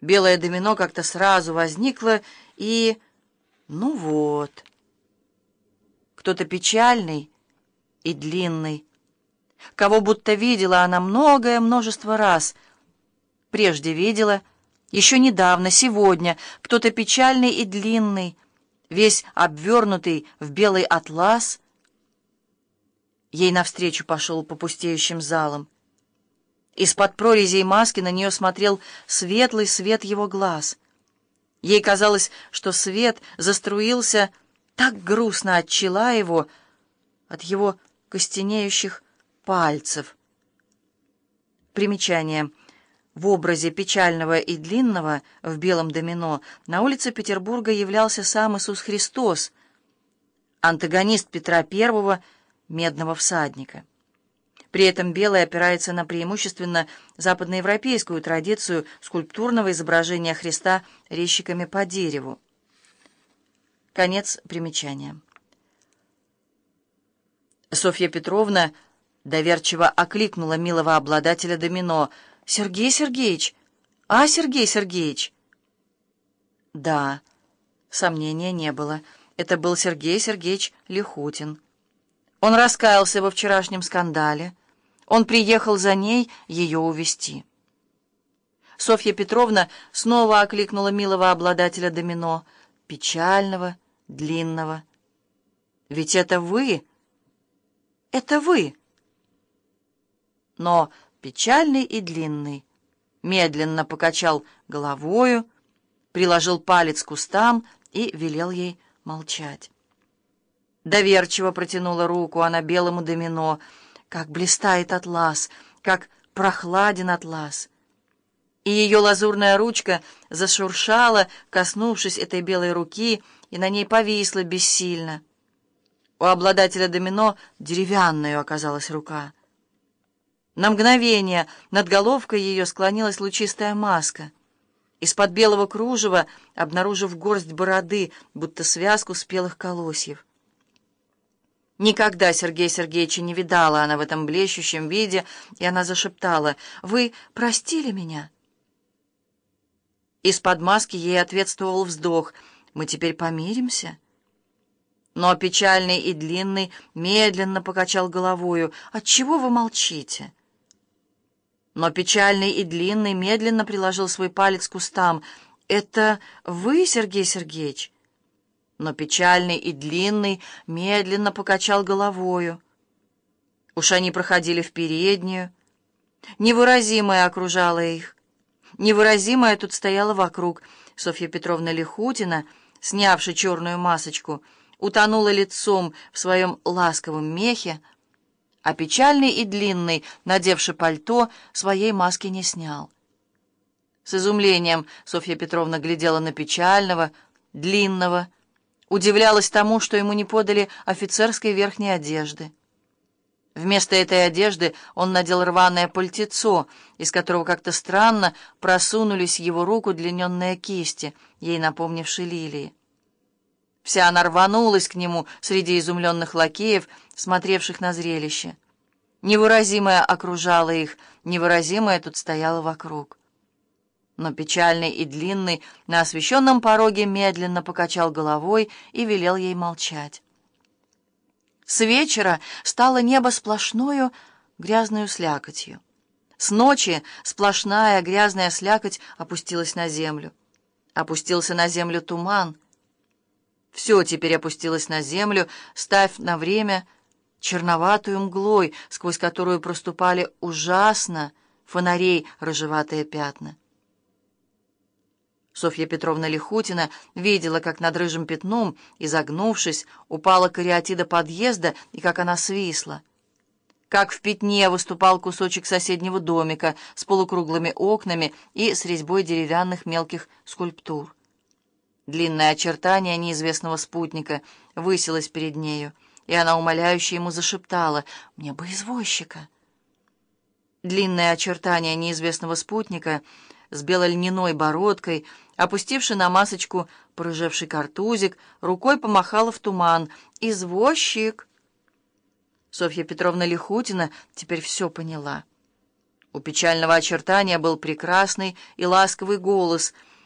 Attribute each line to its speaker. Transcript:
Speaker 1: Белое домино как-то сразу возникло и... Ну вот. Кто-то печальный и длинный. Кого будто видела она многое множество раз. Прежде видела, еще недавно, сегодня, кто-то печальный и длинный, весь обвернутый в белый атлас. Ей навстречу пошел по пустеющим залам. Из-под прорезей маски на нее смотрел светлый свет его глаз. Ей казалось, что свет заструился так грустно от чела его, от его костенеющих пальцев. Примечание. В образе печального и длинного в белом домино на улице Петербурга являлся сам Иисус Христос, антагонист Петра I, медного всадника. При этом белый опирается на преимущественно западноевропейскую традицию скульптурного изображения Христа резчиками по дереву. Конец примечания. Софья Петровна доверчиво окликнула милого обладателя домино. «Сергей Сергеевич! А, Сергей Сергеевич!» Да, сомнения не было. Это был Сергей Сергеевич Лихутин. Он раскаялся во вчерашнем скандале. Он приехал за ней ее увести. Софья Петровна снова окликнула милого обладателя домино, печального, длинного. «Ведь это вы! Это вы!» Но печальный и длинный медленно покачал головою, приложил палец к кустам и велел ей молчать. Доверчиво протянула руку она белому домино — как блистает атлас, как прохладен атлас. И ее лазурная ручка зашуршала, коснувшись этой белой руки, и на ней повисла бессильно. У обладателя домино деревянная оказалась рука. На мгновение над головкой ее склонилась лучистая маска. Из-под белого кружева, обнаружив горсть бороды, будто связку спелых колосьев. Никогда Сергея Сергеевича не видала она в этом блещущем виде, и она зашептала, «Вы простили меня?» Из-под маски ей ответствовал вздох, «Мы теперь помиримся?» Но печальный и длинный медленно покачал головою, «Отчего вы молчите?» Но печальный и длинный медленно приложил свой палец к кустам, «Это вы, Сергей Сергеевич?» Но печальный и длинный медленно покачал головою. Уж они проходили в переднюю. Невыразимое окружало их. Невыразимое тут стояло вокруг. Софья Петровна Лихутина, снявши черную масочку, утонула лицом в своем ласковом мехе, а печальный и длинный, надевший пальто, своей маски не снял. С изумлением Софья Петровна глядела на печального, длинного, удивлялась тому, что ему не подали офицерской верхней одежды. Вместо этой одежды он надел рваное пальтецо, из которого как-то странно просунулись его руку длинненные кисти, ей напомнившие лилии. Вся она рванулась к нему среди изумленных лакеев, смотревших на зрелище. Невыразимое окружало их, невыразимое тут стояло вокруг но печальный и длинный на освещенном пороге медленно покачал головой и велел ей молчать. С вечера стало небо сплошною грязную слякотью. С ночи сплошная грязная слякоть опустилась на землю. Опустился на землю туман. Все теперь опустилось на землю, ставь на время черноватую мглой, сквозь которую проступали ужасно фонарей рыжеватые пятна. Софья Петровна Лихутина видела, как над рыжим пятном, изогнувшись, упала кариатида подъезда и как она свисла. Как в пятне выступал кусочек соседнего домика с полукруглыми окнами и с резьбой деревянных мелких скульптур. Длинное очертание неизвестного спутника высилось перед нею, и она умоляюще ему зашептала «Мне бы извозчика». Длинное очертание неизвестного спутника — с бело-льняной бородкой, опустивший на масочку порыжевший картузик, рукой помахала в туман. «Извозчик!» Софья Петровна Лихутина теперь все поняла. У печального очертания был прекрасный и ласковый голос —